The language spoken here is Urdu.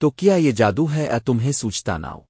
تو کیا یہ جادو ہے ا تمہیں سوچتا نہ ہو؟